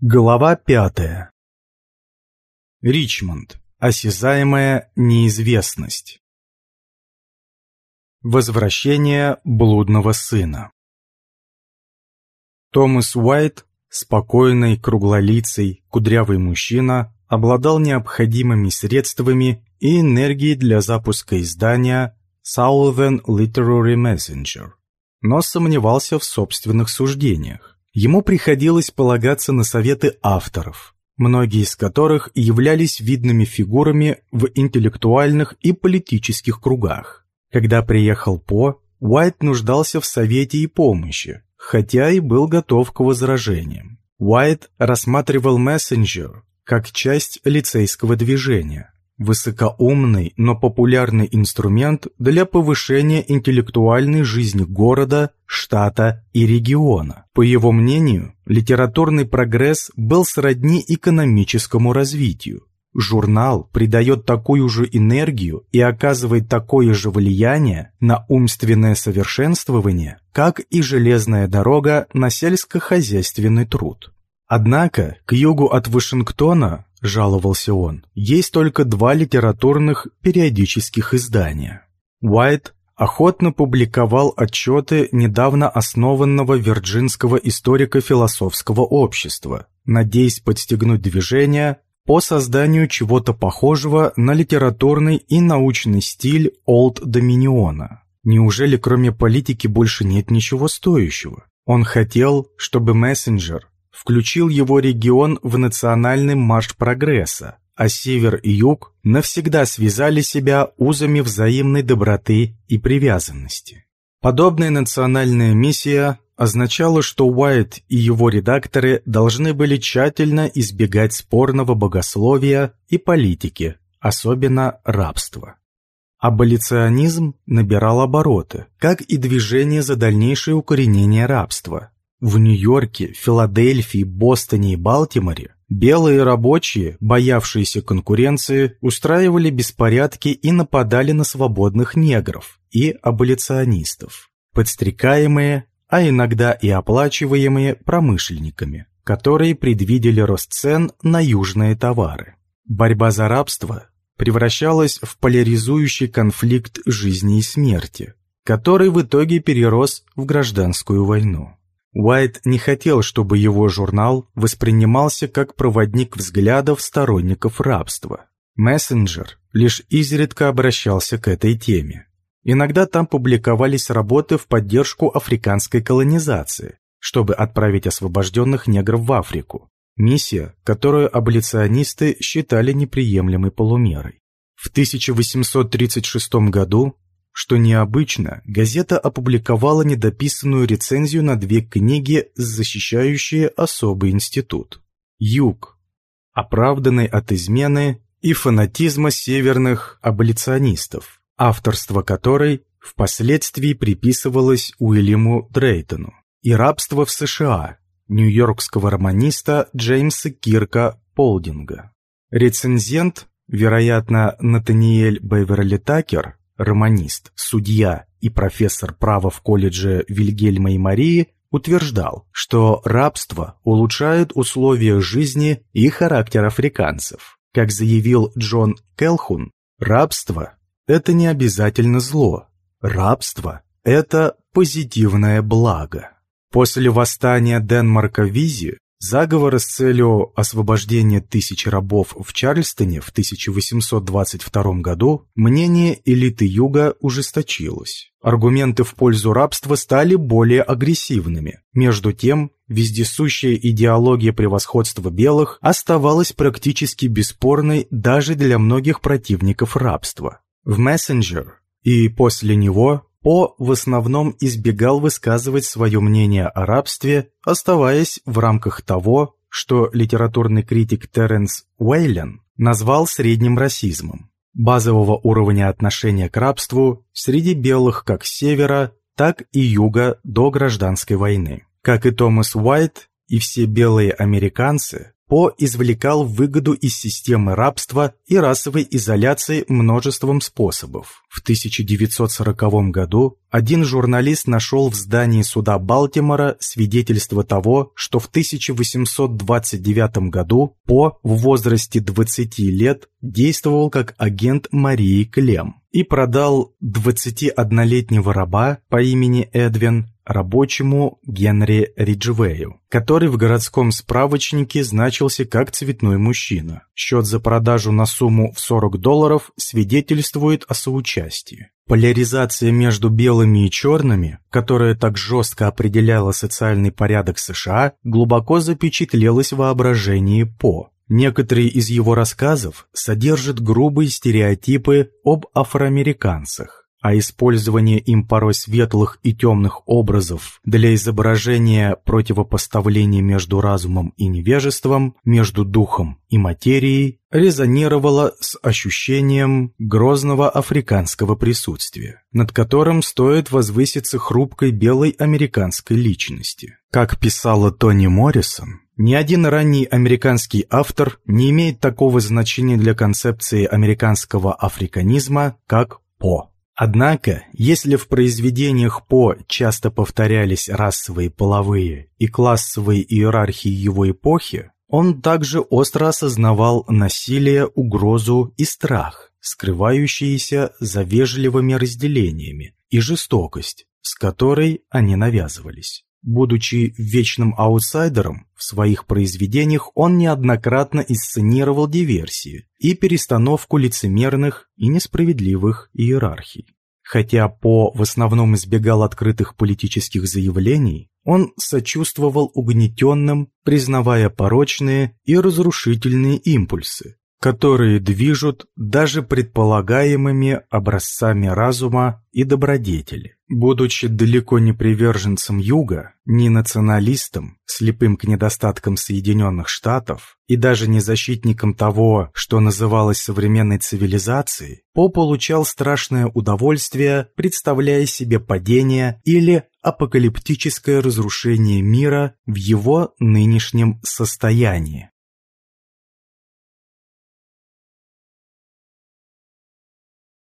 Глава пятая. Ричмонд. Осязаемая неизвестность. Возвращение блудного сына. Томас Уайт, спокойный, круглолицый, кудрявый мужчина, обладал необходимыми средствами и энергией для запуска издания Southern Literary Messenger, но сомневался в собственных суждениях. Ему приходилось полагаться на советы авторов, многие из которых являлись видными фигурами в интеллектуальных и политических кругах. Когда приехал По, Уайт нуждался в совете и помощи, хотя и был готов к возражениям. Уайт рассматривал мессенджер как часть лицейского движения, Высокоумный, но популярный инструмент для повышения интеллектуальной жизни города, штата и региона. По его мнению, литературный прогресс был сродни экономическому развитию. Журнал придает такую же энергию и оказывает такое же влияние на умственное совершенствование, как и железная дорога на сельскохозяйственный труд. Однако, к югу от Вашингтона — жаловался он, — есть только два литературных периодических издания. Уайт охотно публиковал отчеты недавно основанного Вирджинского историко-философского общества, надеясь подстегнуть движение по созданию чего-то похожего на литературный и научный стиль Олд Доминиона. Неужели кроме политики больше нет ничего стоящего? Он хотел, чтобы мессенджер включил его регион в национальный марш прогресса, а север и юг навсегда связали себя узами взаимной доброты и привязанности. Подобная национальная миссия означала, что Уайт и его редакторы должны были тщательно избегать спорного богословия и политики, особенно рабства. Аболиционизм набирал обороты, как и движение за дальнейшее укоренение рабства. В Нью-Йорке, Филадельфии, Бостоне и Балтиморе белые рабочие, боявшиеся конкуренции, устраивали беспорядки и нападали на свободных негров и аболиционистов, подстрекаемые, а иногда и оплачиваемые промышленниками, которые предвидели рост цен на южные товары. Борьба за рабство превращалась в поляризующий конфликт жизни и смерти, который в итоге перерос в гражданскую войну. Уайт не хотел, чтобы его журнал воспринимался как проводник взглядов сторонников рабства. Мессенджер лишь изредка обращался к этой теме. Иногда там публиковались работы в поддержку африканской колонизации, чтобы отправить освобожденных негров в Африку. Миссия, которую аболиционисты считали неприемлемой полумерой. В 1836 году что необычно, газета опубликовала недописанную рецензию на две книги, защищающие особый институт. Юг. Оправданный от измены и фанатизма северных аболиционистов, авторство которой впоследствии приписывалось Уильяму Дрейтону, и рабство в США, нью-йоркского романиста Джеймса Кирка Полдинга. Рецензент, вероятно, Натаниэль Беверли Такер, романист, судья и профессор права в колледже Вильгельма и Марии, утверждал, что рабство улучшает условия жизни и характер африканцев. Как заявил Джон Келхун, рабство – это не обязательно зло. Рабство – это позитивное благо. После восстания Денмарка Визи Заговор с целью освобождения тысяч рабов в Чарльстоне в 1822 году мнение элиты Юга ужесточилось. Аргументы в пользу рабства стали более агрессивными. Между тем, вездесущая идеология превосходства белых оставалась практически бесспорной даже для многих противников рабства. В «Мессенджер» и после него по в основном избегал высказывать свое мнение о рабстве, оставаясь в рамках того, что литературный критик Теренс Уэйлен назвал средним расизмом, базового уровня отношения к рабству среди белых как севера, так и юга до гражданской войны. Как и Томас Уайт и все белые американцы, по извлекал выгоду из системы рабства и расовой изоляции множеством способов. В 1940 году один журналист нашел в здании суда Балтимора свидетельство того, что в 1829 году По в возрасте 20 лет действовал как агент Марии Клем и продал 21-летнего раба по имени Эдвин рабочему Генри Риджвею, который в городском справочнике значился как цветной мужчина. Счет за продажу на сумму в 40 долларов свидетельствует о соучастии. Поляризация между белыми и черными, которая так жестко определяла социальный порядок США, глубоко запечатлелась в воображении По. Некоторые из его рассказов содержат грубые стереотипы об афроамериканцах а использование им порой светлых и темных образов для изображения противопоставления между разумом и невежеством, между духом и материей, резонировало с ощущением грозного африканского присутствия, над которым стоит возвыситься хрупкой белой американской личности. Как писала Тони Моррисон, ни один ранний американский автор не имеет такого значения для концепции американского африканизма, как По. Однако, если в произведениях По часто повторялись расовые, половые и классовые иерархии его эпохи, он также остро осознавал насилие, угрозу и страх, скрывающиеся за вежливыми разделениями, и жестокость, с которой они навязывались. Будучи вечным аутсайдером, в своих произведениях он неоднократно инсценировал диверсии и перестановку лицемерных и несправедливых иерархий. Хотя По в основном избегал открытых политических заявлений, он сочувствовал угнетенным, признавая порочные и разрушительные импульсы, которые движут даже предполагаемыми образцами разума и добродетели. Будучи далеко не приверженцем Юга, не националистом, слепым к недостаткам Соединенных Штатов и даже не защитником того, что называлось современной цивилизацией, По получал страшное удовольствие, представляя себе падение или апокалиптическое разрушение мира в его нынешнем состоянии.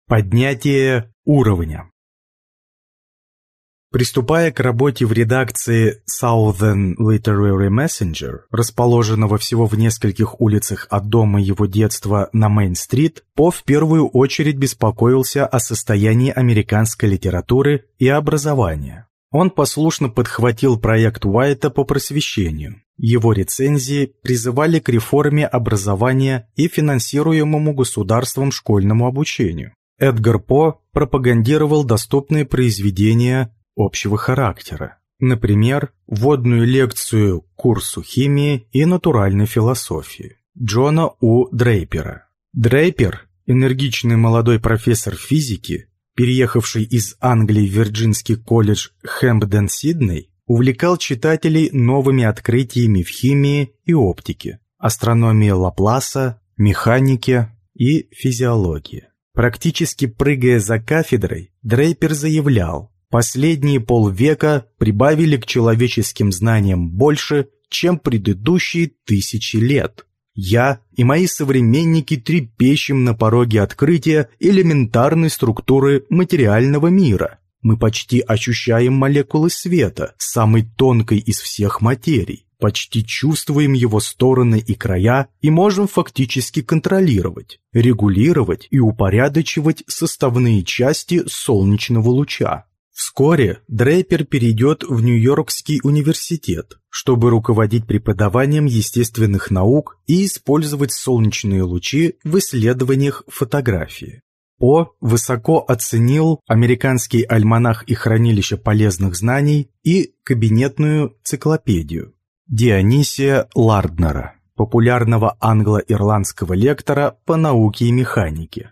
Поднятие уровня Приступая к работе в редакции Southern Literary Messenger, расположенного всего в нескольких улицах от дома его детства на Мейн-стрит, По в первую очередь беспокоился о состоянии американской литературы и образования. Он послушно подхватил проект Уайта по просвещению. Его рецензии призывали к реформе образования и финансируемому государством школьному обучению. Эдгар По пропагандировал доступные произведения общего характера, например, вводную лекцию курсу химии и натуральной философии Джона У. Дрейпера. Дрейпер, энергичный молодой профессор физики, переехавший из Англии в Вирджинский колледж Хэмпден-Сидней, увлекал читателей новыми открытиями в химии и оптике, астрономии Лапласа, механике и физиологии. Практически прыгая за кафедрой, Дрейпер заявлял, последние полвека прибавили к человеческим знаниям больше, чем предыдущие тысячи лет. Я и мои современники трепещем на пороге открытия элементарной структуры материального мира. Мы почти ощущаем молекулы света, самой тонкой из всех материй почти чувствуем его стороны и края и можем фактически контролировать, регулировать и упорядочивать составные части солнечного луча. Вскоре Дрейпер перейдет в Нью-Йоркский университет, чтобы руководить преподаванием естественных наук и использовать солнечные лучи в исследованиях фотографии. По высоко оценил американский альманах и хранилище полезных знаний и кабинетную циклопедию. Дионисия Ларднера, популярного англо-ирландского лектора по науке и механике.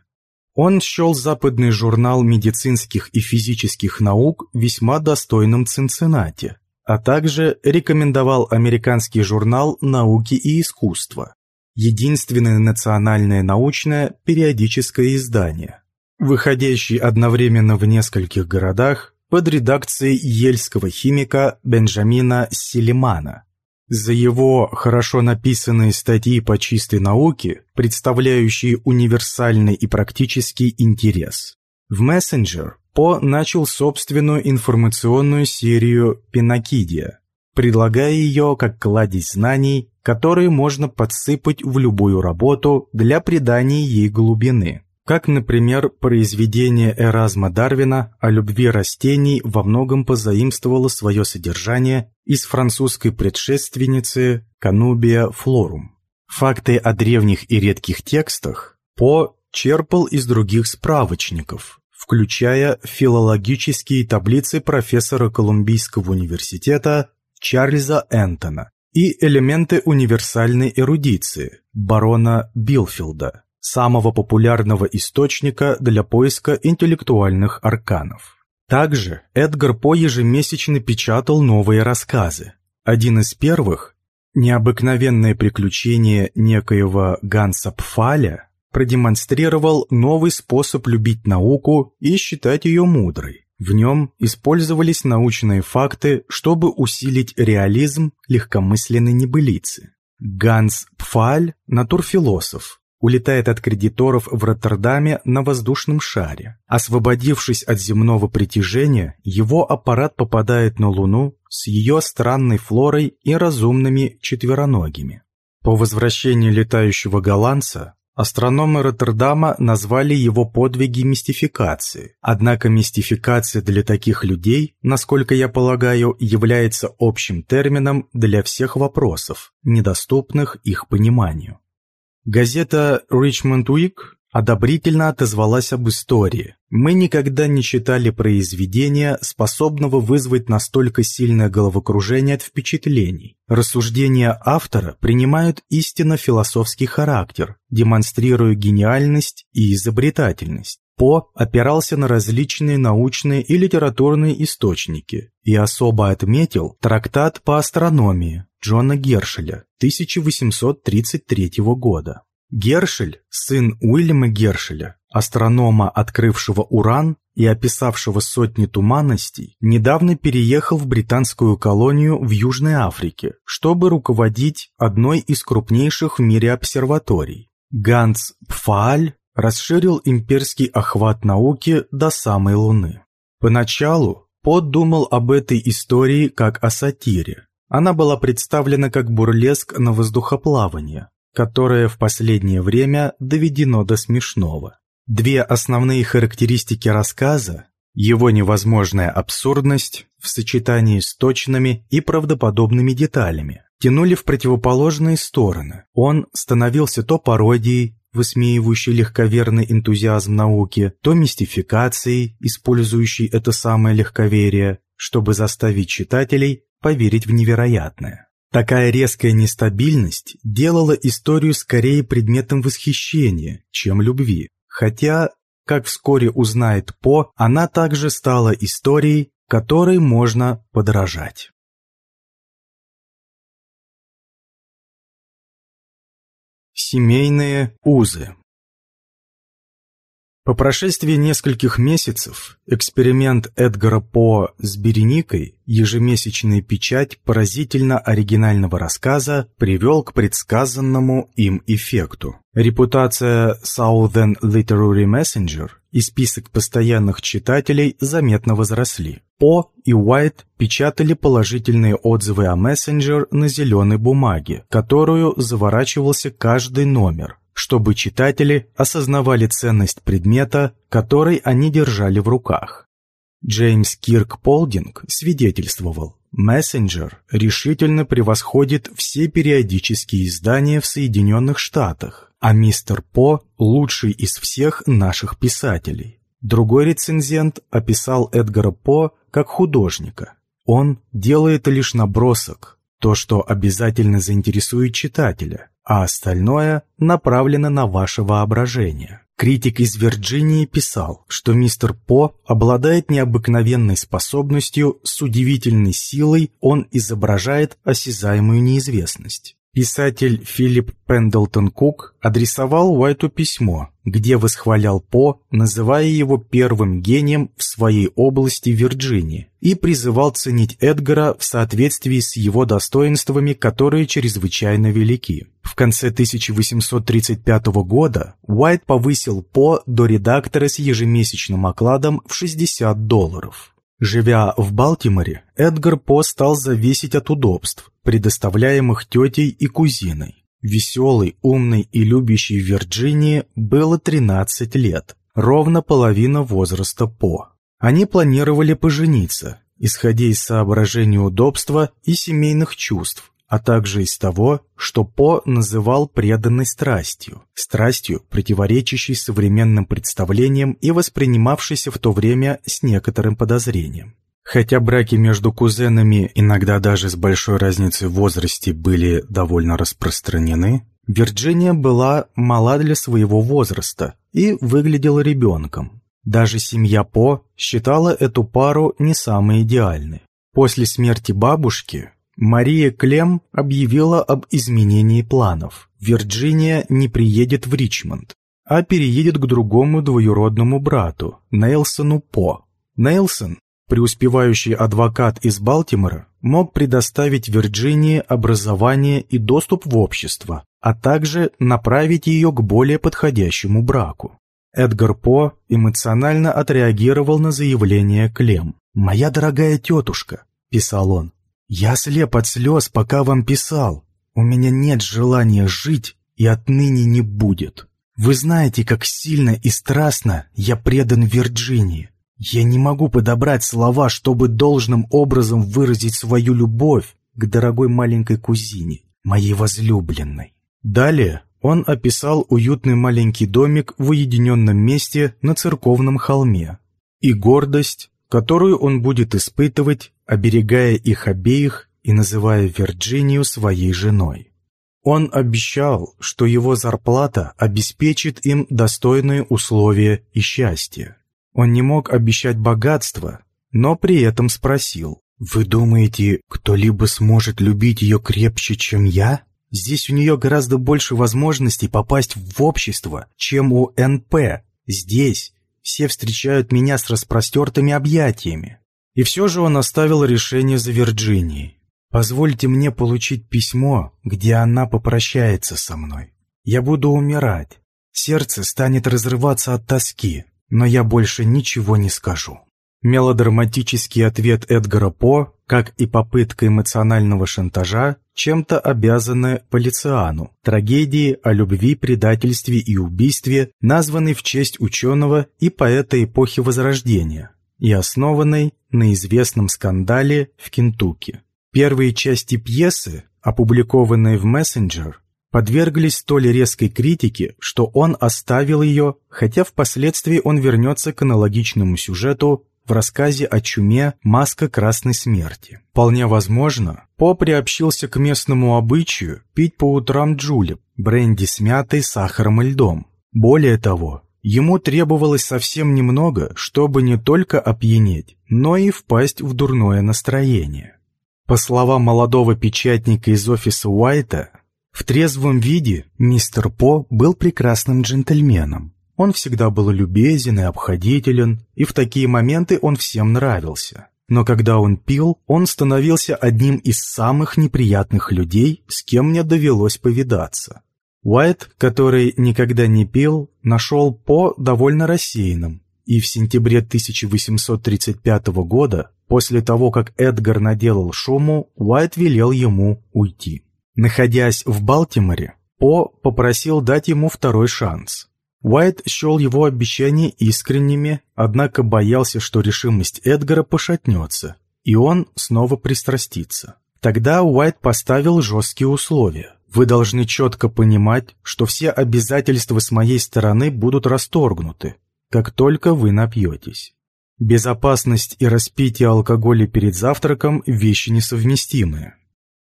Он счел западный журнал медицинских и физических наук весьма достойным Цинциннати, а также рекомендовал американский журнал науки и искусства, единственное национальное научное периодическое издание, выходящее одновременно в нескольких городах под редакцией ельского химика Бенджамина Селимана за его хорошо написанные статьи по чистой науке, представляющие универсальный и практический интерес. В Messenger По начал собственную информационную серию «Пинокидия», предлагая ее как кладезь знаний, которые можно подсыпать в любую работу для придания ей глубины. Как, например, произведение Эразма Дарвина о любви растений во многом позаимствовало свое содержание из французской предшественницы Канубия Флорум. Факты о древних и редких текстах По черпал из других справочников, включая филологические таблицы профессора Колумбийского университета Чарльза Энтона и элементы универсальной эрудиции барона Билфилда, самого популярного источника для поиска интеллектуальных арканов. Также Эдгар По ежемесячно печатал новые рассказы. Один из первых «Необыкновенное приключение некоего Ганса Пфаля» продемонстрировал новый способ любить науку и считать ее мудрой. В нем использовались научные факты, чтобы усилить реализм легкомысленной небылицы. Ганс Пфаль, натурфилософ, улетает от кредиторов в Роттердаме на воздушном шаре. Освободившись от земного притяжения, его аппарат попадает на Луну с ее странной флорой и разумными четвероногими. По возвращении летающего голландца Астрономы Роттердама назвали его подвиги мистификации. Однако мистификация для таких людей, насколько я полагаю, является общим термином для всех вопросов, недоступных их пониманию. Газета Richmond Week одобрительно отозвалась об истории. Мы никогда не читали произведения, способного вызвать настолько сильное головокружение от впечатлений. Рассуждения автора принимают истинно философский характер, демонстрируя гениальность и изобретательность. По опирался на различные научные и литературные источники и особо отметил трактат по астрономии Джона Гершеля 1833 года. Гершель, сын Уильяма Гершеля, астронома, открывшего Уран и описавшего сотни туманностей, недавно переехал в британскую колонию в Южной Африке, чтобы руководить одной из крупнейших в мире обсерваторий. Ганс Пфааль расширил имперский охват науки до самой Луны. Поначалу Под думал об этой истории как о сатире. Она была представлена как бурлеск на воздухоплавание, которое в последнее время доведено до смешного. Две основные характеристики рассказа – его невозможная абсурдность в сочетании с точными и правдоподобными деталями – тянули в противоположные стороны. Он становился то пародией, высмеивающей легковерный энтузиазм науки, то мистификацией, использующей это самое легковерие, чтобы заставить читателей поверить в невероятное. Такая резкая нестабильность делала историю скорее предметом восхищения, чем любви. Хотя, как вскоре узнает По, она также стала историей, которой можно подражать. Семейные узы по прошествии нескольких месяцев эксперимент Эдгара По с Береникой, ежемесячная печать поразительно оригинального рассказа, привел к предсказанному им эффекту. Репутация Southern Literary Messenger и список постоянных читателей заметно возросли. По и Уайт печатали положительные отзывы о Messenger на зеленой бумаге, которую заворачивался каждый номер – чтобы читатели осознавали ценность предмета, который они держали в руках. Джеймс Кирк Полдинг свидетельствовал, Мессенджер решительно превосходит все периодические издания в Соединенных Штатах, а мистер По – лучший из всех наших писателей. Другой рецензент описал Эдгара По как художника. Он делает лишь набросок, то, что обязательно заинтересует читателя – а остальное направлено на ваше воображение. Критик из Вирджинии писал, что мистер По обладает необыкновенной способностью, с удивительной силой он изображает осязаемую неизвестность. Писатель Филипп Пендлтон Кук адресовал Уайту письмо, где восхвалял По, называя его первым гением в своей области Вирджинии, и призывал ценить Эдгара в соответствии с его достоинствами, которые чрезвычайно велики. В конце 1835 года Уайт повысил По до редактора с ежемесячным окладом в 60 долларов. Живя в Балтиморе, Эдгар По стал зависеть от удобств, предоставляемых тетей и кузиной. Веселый, умный и любящий Вирджинии было 13 лет, ровно половина возраста По. Они планировали пожениться, исходя из соображений удобства и семейных чувств, а также из того, что По называл преданной страстью, страстью, противоречащей современным представлениям и воспринимавшейся в то время с некоторым подозрением. Хотя браки между кузенами, иногда даже с большой разницей в возрасте, были довольно распространены, Вирджиния была мала для своего возраста и выглядела ребенком. Даже семья По считала эту пару не самой идеальной. После смерти бабушки Мария Клем объявила об изменении планов. Вирджиния не приедет в Ричмонд, а переедет к другому двоюродному брату, Нейлсону По. Нейлсон, преуспевающий адвокат из Балтимора, мог предоставить Вирджинии образование и доступ в общество, а также направить ее к более подходящему браку. Эдгар По эмоционально отреагировал на заявление Клем. «Моя дорогая тетушка», — писал он, я слеп от слез, пока вам писал. У меня нет желания жить и отныне не будет. Вы знаете, как сильно и страстно я предан Вирджинии. Я не могу подобрать слова, чтобы должным образом выразить свою любовь к дорогой маленькой кузине, моей возлюбленной. Далее он описал уютный маленький домик в уединенном месте на церковном холме и гордость, которую он будет испытывать, оберегая их обеих и называя Вирджинию своей женой. Он обещал, что его зарплата обеспечит им достойные условия и счастье. Он не мог обещать богатство, но при этом спросил, «Вы думаете, кто-либо сможет любить ее крепче, чем я? Здесь у нее гораздо больше возможностей попасть в общество, чем у НП. Здесь все встречают меня с распростертыми объятиями. И все же он оставил решение за Вирджинией. Позвольте мне получить письмо, где она попрощается со мной. Я буду умирать. Сердце станет разрываться от тоски, но я больше ничего не скажу. Мелодраматический ответ Эдгара По, как и попытка эмоционального шантажа, чем-то обязаны Полициану, трагедии о любви, предательстве и убийстве, названной в честь ученого и поэта эпохи Возрождения и основанной на известном скандале в Кентукки. Первые части пьесы, опубликованные в «Мессенджер», подверглись столь резкой критике, что он оставил ее, хотя впоследствии он вернется к аналогичному сюжету в рассказе о чуме «Маска красной смерти». Вполне возможно, По приобщился к местному обычаю пить по утрам джулеп, бренди с мятой, сахаром и льдом. Более того, ему требовалось совсем немного, чтобы не только опьянеть, но и впасть в дурное настроение. По словам молодого печатника из офиса Уайта, в трезвом виде мистер По был прекрасным джентльменом, он всегда был любезен и обходителен, и в такие моменты он всем нравился. Но когда он пил, он становился одним из самых неприятных людей, с кем мне довелось повидаться. Уайт, который никогда не пил, нашел По довольно рассеянным, и в сентябре 1835 года, после того, как Эдгар наделал шуму, Уайт велел ему уйти. Находясь в Балтиморе, По попросил дать ему второй шанс. Уайт счел его обещания искренними, однако боялся, что решимость Эдгара пошатнется, и он снова пристрастится. Тогда Уайт поставил жесткие условия. Вы должны четко понимать, что все обязательства с моей стороны будут расторгнуты, как только вы напьетесь. Безопасность и распитие алкоголя перед завтраком – вещи несовместимые.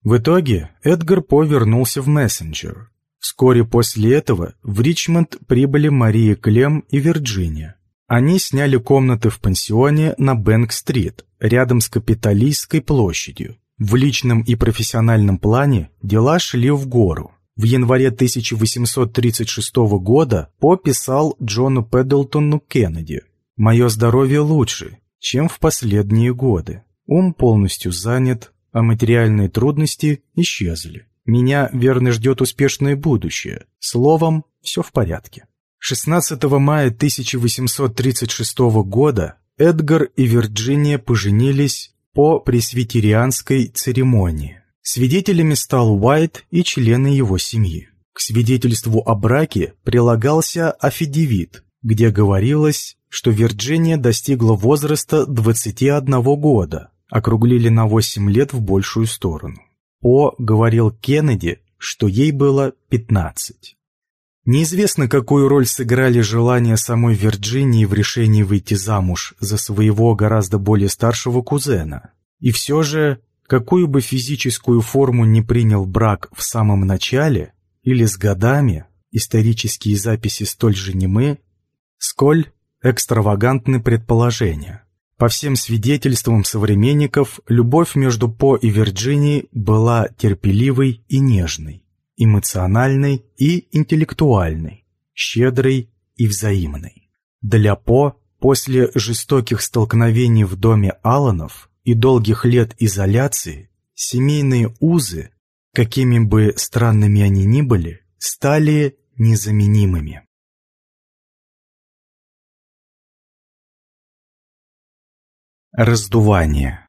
В итоге Эдгар повернулся в мессенджер, Вскоре после этого в Ричмонд прибыли Мария Клем и Вирджиния. Они сняли комнаты в пансионе на Бэнк-стрит, рядом с Капитолийской площадью. В личном и профессиональном плане дела шли в гору. В январе 1836 года По писал Джону Пэддлтону Кеннеди «Мое здоровье лучше, чем в последние годы. Ум полностью занят, а материальные трудности исчезли. Меня верно ждет успешное будущее. Словом, все в порядке». 16 мая 1836 года Эдгар и Вирджиния поженились по пресвитерианской церемонии. Свидетелями стал Уайт и члены его семьи. К свидетельству о браке прилагался афидевит, где говорилось, что Вирджиния достигла возраста 21 года, округлили на 8 лет в большую сторону. О говорил Кеннеди, что ей было 15. Неизвестно, какую роль сыграли желания самой Вирджинии в решении выйти замуж за своего гораздо более старшего кузена. И все же, какую бы физическую форму не принял брак в самом начале или с годами, исторические записи столь же немы, сколь экстравагантны предположения. По всем свидетельствам современников, любовь между По и Вирджинией была терпеливой и нежной эмоциональной и интеллектуальной, щедрой и взаимной. Для По после жестоких столкновений в доме Алланов и долгих лет изоляции семейные узы, какими бы странными они ни были, стали незаменимыми. Раздувание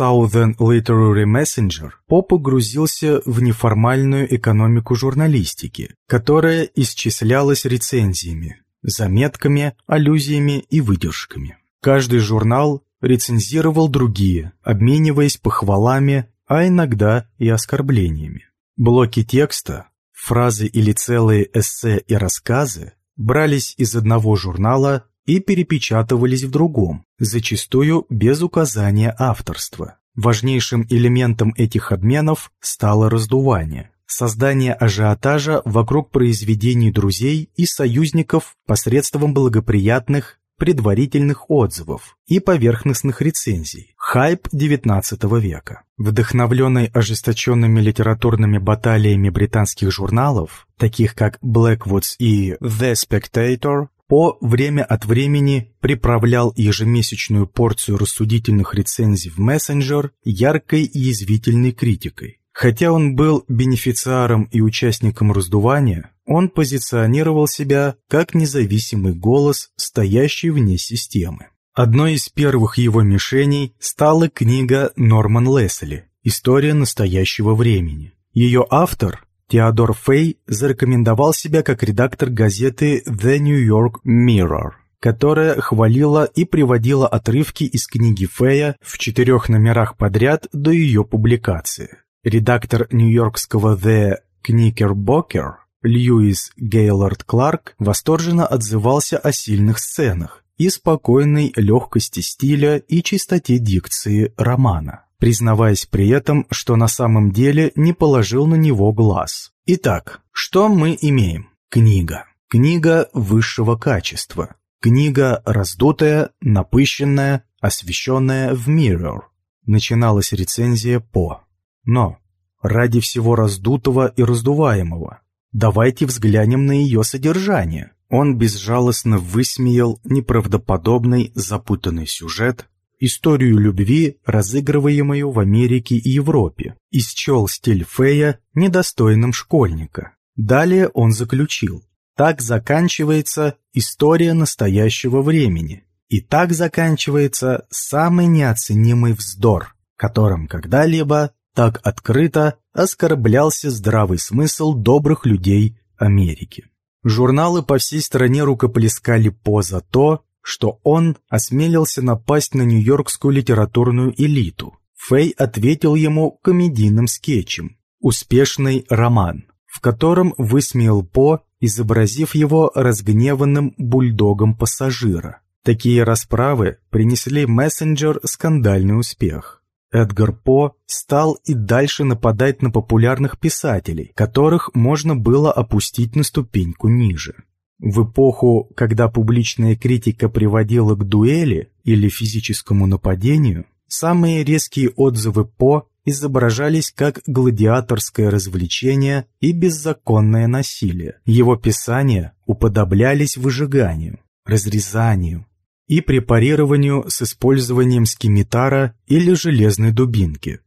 Southern Literary Messenger По погрузился в неформальную экономику журналистики, которая исчислялась рецензиями, заметками, аллюзиями и выдержками. Каждый журнал рецензировал другие, обмениваясь похвалами, а иногда и оскорблениями. Блоки текста, фразы или целые эссе и рассказы брались из одного журнала и перепечатывались в другом, зачастую без указания авторства. Важнейшим элементом этих обменов стало раздувание, создание ажиотажа вокруг произведений друзей и союзников посредством благоприятных предварительных отзывов и поверхностных рецензий. Хайп XIX века. Вдохновленный ожесточенными литературными баталиями британских журналов, таких как Blackwoods и The Spectator, по время от времени приправлял ежемесячную порцию рассудительных рецензий в мессенджер яркой и язвительной критикой. Хотя он был бенефициаром и участником раздувания, он позиционировал себя как независимый голос, стоящий вне системы. Одной из первых его мишеней стала книга Норман Лесли «История настоящего времени». Ее автор, Теодор Фей зарекомендовал себя как редактор газеты The New York Mirror, которая хвалила и приводила отрывки из книги Фея в четырех номерах подряд до ее публикации. Редактор нью-йоркского The Knickerbocker Льюис Гейлорд Кларк восторженно отзывался о сильных сценах и спокойной легкости стиля и чистоте дикции романа признаваясь при этом, что на самом деле не положил на него глаз. Итак, что мы имеем? Книга. Книга высшего качества. Книга раздутая, напыщенная, освещенная в Mirror. Начиналась рецензия по. Но ради всего раздутого и раздуваемого, давайте взглянем на ее содержание. Он безжалостно высмеял неправдоподобный запутанный сюжет, историю любви, разыгрываемую в Америке и Европе, и счел стиль Фея недостойным школьника. Далее он заключил, так заканчивается история настоящего времени, и так заканчивается самый неоценимый вздор, которым когда-либо так открыто оскорблялся здравый смысл добрых людей Америки. Журналы по всей стране рукоплескали По за то, что он осмелился напасть на нью-йоркскую литературную элиту. Фэй ответил ему комедийным скетчем «Успешный роман», в котором высмеял По, изобразив его разгневанным бульдогом пассажира. Такие расправы принесли мессенджер скандальный успех. Эдгар По стал и дальше нападать на популярных писателей, которых можно было опустить на ступеньку ниже. В эпоху, когда публичная критика приводила к дуэли или физическому нападению, Самые резкие отзывы По изображались как гладиаторское развлечение и беззаконное насилие. Его писания уподоблялись выжиганию, разрезанию и препарированию с использованием скимитара или железной дубинки.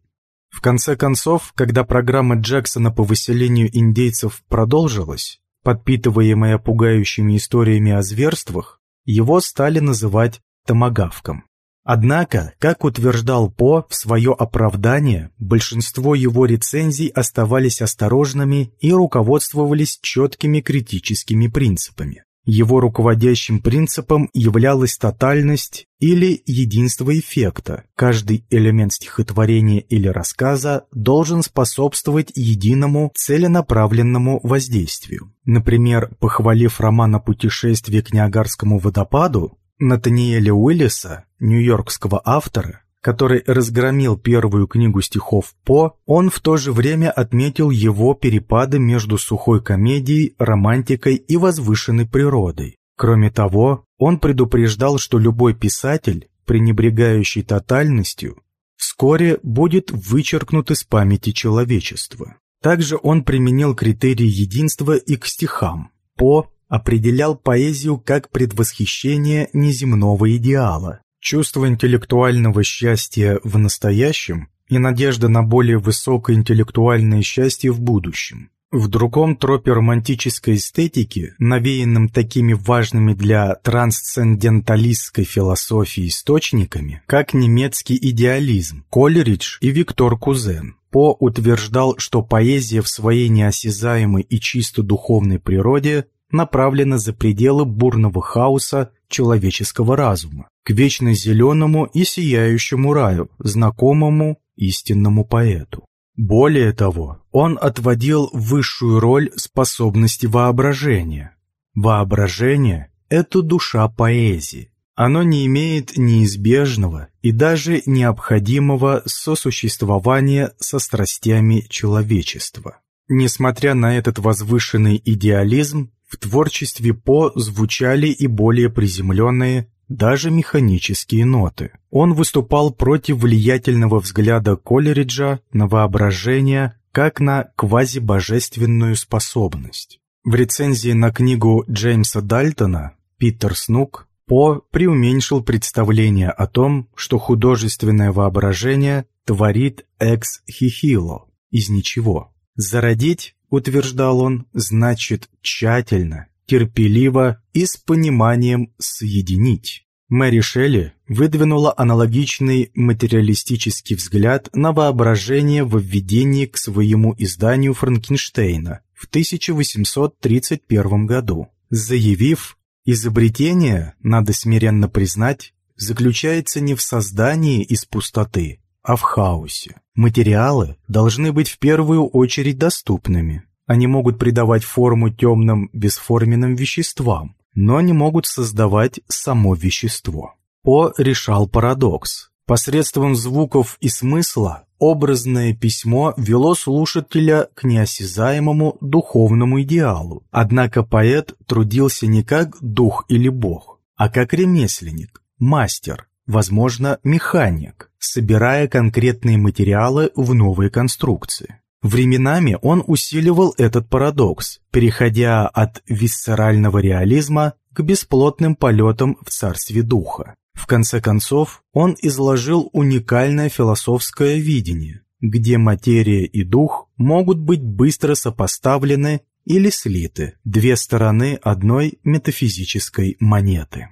В конце концов, когда программа Джексона по выселению индейцев продолжилась, подпитываемая пугающими историями о зверствах, его стали называть «томагавком». Однако, как утверждал По в свое оправдание, большинство его рецензий оставались осторожными и руководствовались четкими критическими принципами. Его руководящим принципом являлась тотальность или единство эффекта. Каждый элемент стихотворения или рассказа должен способствовать единому целенаправленному воздействию. Например, похвалив роман о путешествии к Ниагарскому водопаду, Натаниэля Уиллиса, нью-йоркского автора, который разгромил первую книгу стихов По, он в то же время отметил его перепады между сухой комедией, романтикой и возвышенной природой. Кроме того, он предупреждал, что любой писатель, пренебрегающий тотальностью, вскоре будет вычеркнут из памяти человечества. Также он применил критерии единства и к стихам. По определял поэзию как предвосхищение неземного идеала. Чувство интеллектуального счастья в настоящем и надежда на более высокое интеллектуальное счастье в будущем. В другом тропе романтической эстетики, навеянном такими важными для трансценденталистской философии источниками, как немецкий идеализм, Колеридж и Виктор Кузен, По утверждал, что поэзия в своей неосязаемой и чисто духовной природе направлена за пределы бурного хаоса человеческого разума, к вечно зеленому и сияющему раю, знакомому истинному поэту. Более того, он отводил высшую роль способности воображения. Воображение – это душа поэзии. Оно не имеет неизбежного и даже необходимого сосуществования со страстями человечества. Несмотря на этот возвышенный идеализм, в творчестве По звучали и более приземленные, даже механические ноты. Он выступал против влиятельного взгляда Колериджа на воображение как на квазибожественную способность. В рецензии на книгу Джеймса Дальтона «Питер Снук» По преуменьшил представление о том, что художественное воображение творит экс хихило, из ничего. Зародить утверждал он, значит тщательно, терпеливо и с пониманием соединить. Мэри Шелли выдвинула аналогичный материалистический взгляд на воображение в введении к своему изданию Франкенштейна в 1831 году, заявив, изобретение, надо смиренно признать, заключается не в создании из пустоты, а в хаосе. Материалы должны быть в первую очередь доступными. Они могут придавать форму темным бесформенным веществам, но не могут создавать само вещество. По решал парадокс. Посредством звуков и смысла образное письмо вело слушателя к неосязаемому духовному идеалу. Однако поэт трудился не как дух или бог, а как ремесленник, мастер, возможно, механик, собирая конкретные материалы в новые конструкции. Временами он усиливал этот парадокс, переходя от висцерального реализма к бесплотным полетам в царстве духа. В конце концов, он изложил уникальное философское видение, где материя и дух могут быть быстро сопоставлены или слиты, две стороны одной метафизической монеты.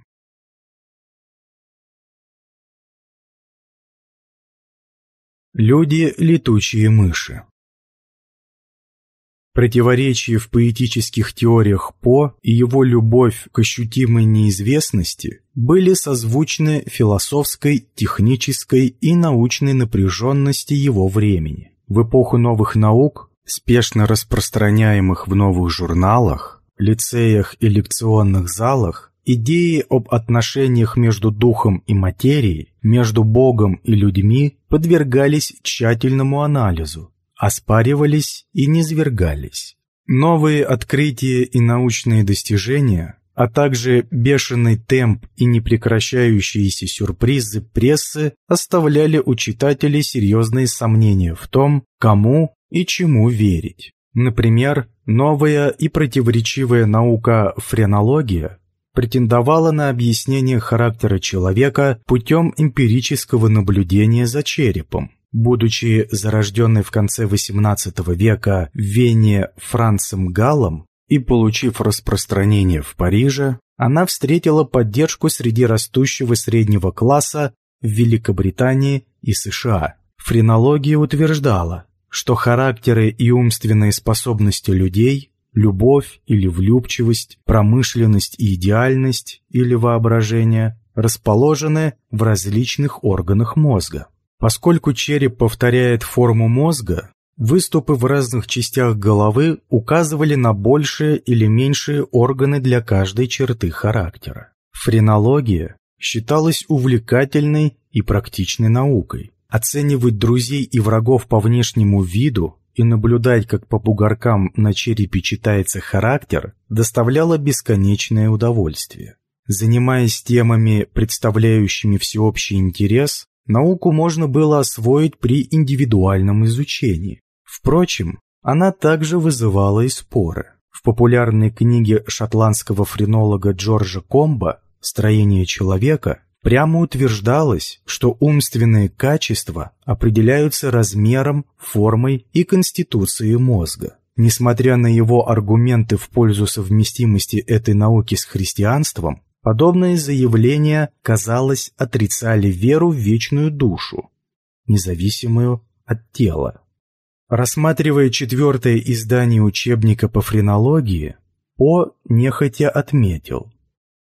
Люди – летучие мыши. Противоречие в поэтических теориях По и его любовь к ощутимой неизвестности были созвучны философской, технической и научной напряженности его времени. В эпоху новых наук, спешно распространяемых в новых журналах, лицеях и лекционных залах, Идеи об отношениях между духом и материей, между Богом и людьми подвергались тщательному анализу, оспаривались и низвергались. Новые открытия и научные достижения а также бешеный темп и непрекращающиеся сюрпризы прессы оставляли у читателей серьезные сомнения в том, кому и чему верить. Например, новая и противоречивая наука френология претендовала на объяснение характера человека путем эмпирического наблюдения за черепом. Будучи зарожденной в конце XVIII века в Вене Францем Галлом и получив распространение в Париже, она встретила поддержку среди растущего среднего класса в Великобритании и США. Френология утверждала, что характеры и умственные способности людей, любовь или влюбчивость, промышленность и идеальность или воображение расположены в различных органах мозга. Поскольку череп повторяет форму мозга, выступы в разных частях головы указывали на большие или меньшие органы для каждой черты характера. Френология считалась увлекательной и практичной наукой. Оценивать друзей и врагов по внешнему виду и наблюдать, как по бугоркам на черепе читается характер, доставляло бесконечное удовольствие. Занимаясь темами, представляющими всеобщий интерес, науку можно было освоить при индивидуальном изучении. Впрочем, она также вызывала и споры. В популярной книге шотландского френолога Джорджа Комба «Строение человека» прямо утверждалось, что умственные качества определяются размером, формой и конституцией мозга. Несмотря на его аргументы в пользу совместимости этой науки с христианством, Подобные заявления, казалось, отрицали веру в вечную душу, независимую от тела. Рассматривая четвертое издание учебника по френологии, По нехотя отметил,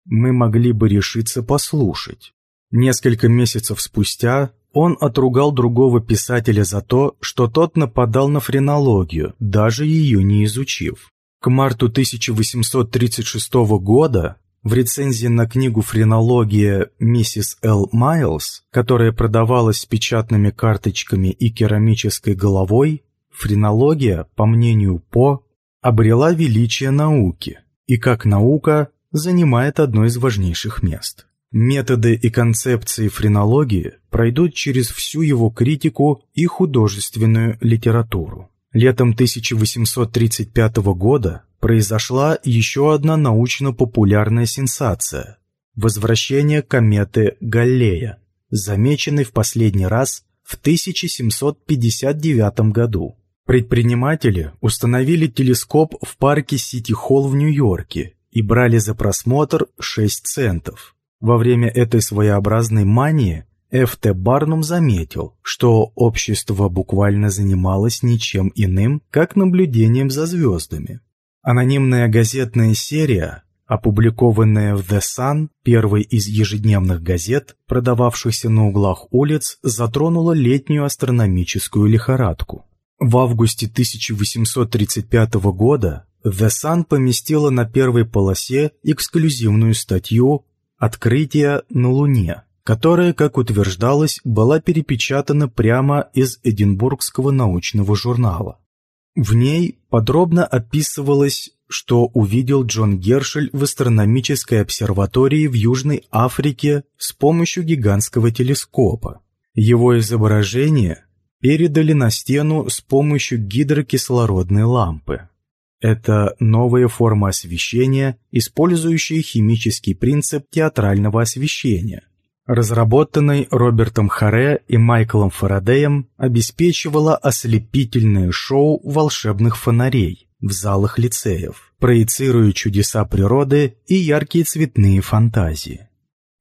мы могли бы решиться послушать. Несколько месяцев спустя он отругал другого писателя за то, что тот нападал на френологию, даже ее не изучив. К марту 1836 года в рецензии на книгу «Френология» миссис Л. Майлз, которая продавалась с печатными карточками и керамической головой, френология, по мнению По, обрела величие науки и, как наука, занимает одно из важнейших мест. Методы и концепции френологии пройдут через всю его критику и художественную литературу. Летом 1835 года произошла еще одна научно-популярная сенсация – возвращение кометы Галлея, замеченной в последний раз в 1759 году. Предприниматели установили телескоп в парке Сити-Холл в Нью-Йорке и брали за просмотр 6 центов. Во время этой своеобразной мании Ф.Т. Барнум заметил, что общество буквально занималось ничем иным, как наблюдением за звездами. Анонимная газетная серия, опубликованная в The Sun, первой из ежедневных газет, продававшихся на углах улиц, затронула летнюю астрономическую лихорадку. В августе 1835 года The Sun поместила на первой полосе эксклюзивную статью «Открытие на Луне», которая, как утверждалось, была перепечатана прямо из Эдинбургского научного журнала. В ней подробно описывалось, что увидел Джон Гершель в астрономической обсерватории в Южной Африке с помощью гигантского телескопа. Его изображение передали на стену с помощью гидрокислородной лампы. Это новая форма освещения, использующая химический принцип театрального освещения разработанной Робертом Харе и Майклом Фарадеем, обеспечивала ослепительное шоу волшебных фонарей в залах лицеев, проецируя чудеса природы и яркие цветные фантазии.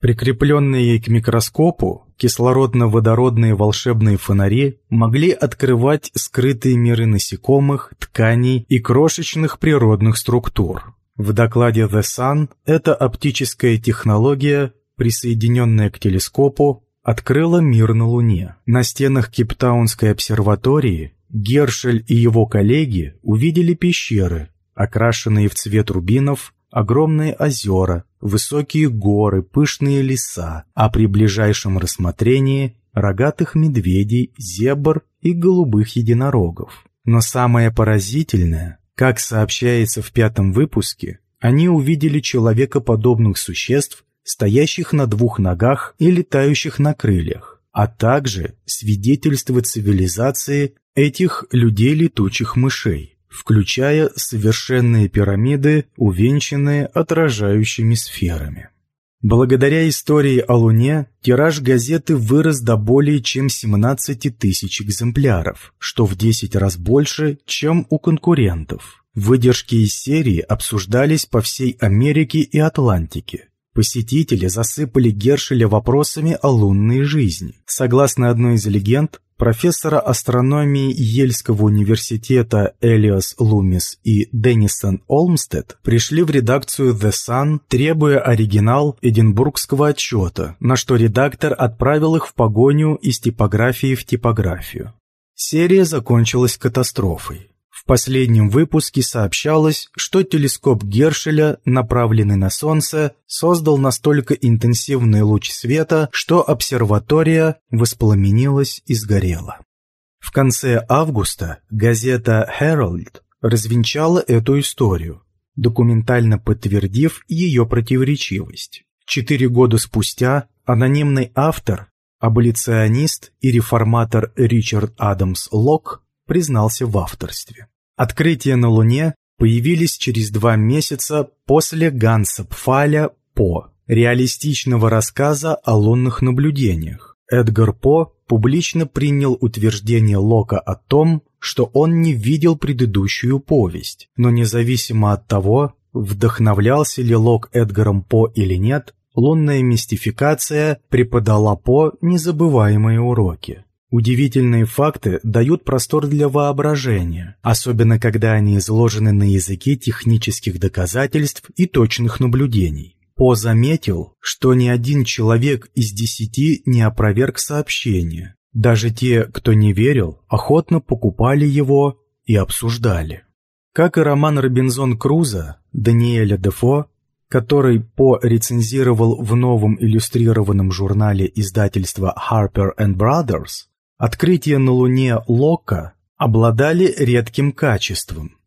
Прикрепленные к микроскопу, кислородно-водородные волшебные фонари могли открывать скрытые миры насекомых, тканей и крошечных природных структур. В докладе The Sun эта оптическая технология присоединенная к телескопу, открыла мир на Луне. На стенах Киптаунской обсерватории Гершель и его коллеги увидели пещеры, окрашенные в цвет рубинов, огромные озера, высокие горы, пышные леса, а при ближайшем рассмотрении рогатых медведей, зебр и голубых единорогов. Но самое поразительное, как сообщается в пятом выпуске, они увидели человекоподобных существ, стоящих на двух ногах и летающих на крыльях, а также свидетельство цивилизации этих людей-летучих мышей, включая совершенные пирамиды, увенчанные отражающими сферами. Благодаря истории о Луне тираж газеты вырос до более чем 17 тысяч экземпляров, что в 10 раз больше, чем у конкурентов. Выдержки из серии обсуждались по всей Америке и Атлантике. Посетители засыпали Гершеля вопросами о лунной жизни. Согласно одной из легенд, профессора астрономии Ельского университета Элиас Лумис и Деннисон Олмстед пришли в редакцию The Sun, требуя оригинал Эдинбургского отчета, на что редактор отправил их в погоню из типографии в типографию. Серия закончилась катастрофой. В последнем выпуске сообщалось, что телескоп Гершеля, направленный на Солнце, создал настолько интенсивный луч света, что обсерватория воспламенилась и сгорела. В конце августа газета Herald развенчала эту историю, документально подтвердив ее противоречивость. Четыре года спустя анонимный автор, аболиционист и реформатор Ричард Адамс Лок признался в авторстве. Открытия на Луне появились через два месяца после Ганса Пфаля По, реалистичного рассказа о лунных наблюдениях. Эдгар По публично принял утверждение Лока о том, что он не видел предыдущую повесть, но независимо от того, вдохновлялся ли Лок Эдгаром По или нет, лунная мистификация преподала По незабываемые уроки. Удивительные факты дают простор для воображения, особенно когда они изложены на языке технических доказательств и точных наблюдений. По заметил, что ни один человек из десяти не опроверг сообщение. Даже те, кто не верил, охотно покупали его и обсуждали. Как и роман «Робинзон Крузо» Даниэля Дефо, который По рецензировал в новом иллюстрированном журнале издательства Harper and Brothers, Открытия на Луне Лока обладали редким качеством,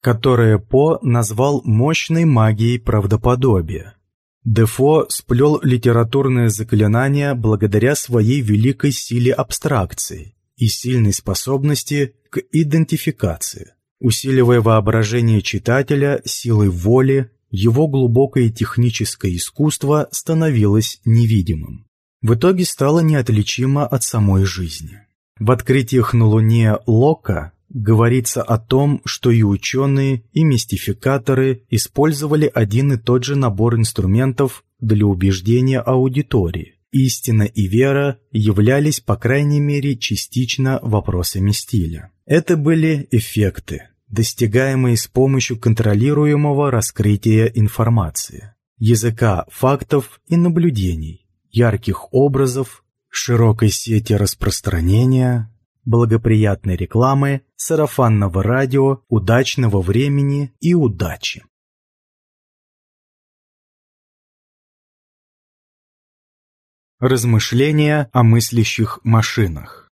которое По назвал мощной магией правдоподобия. Дефо сплел литературное заклинание благодаря своей великой силе абстракции и сильной способности к идентификации. Усиливая воображение читателя силой воли, его глубокое техническое искусство становилось невидимым в итоге стало неотличимо от самой жизни. В открытиях на Луне Лока говорится о том, что и ученые, и мистификаторы использовали один и тот же набор инструментов для убеждения аудитории. Истина и вера являлись, по крайней мере, частично вопросами стиля. Это были эффекты, достигаемые с помощью контролируемого раскрытия информации, языка фактов и наблюдений, ярких образов, широкой сети распространения, благоприятной рекламы, сарафанного радио, удачного времени и удачи. Размышления о мыслящих машинах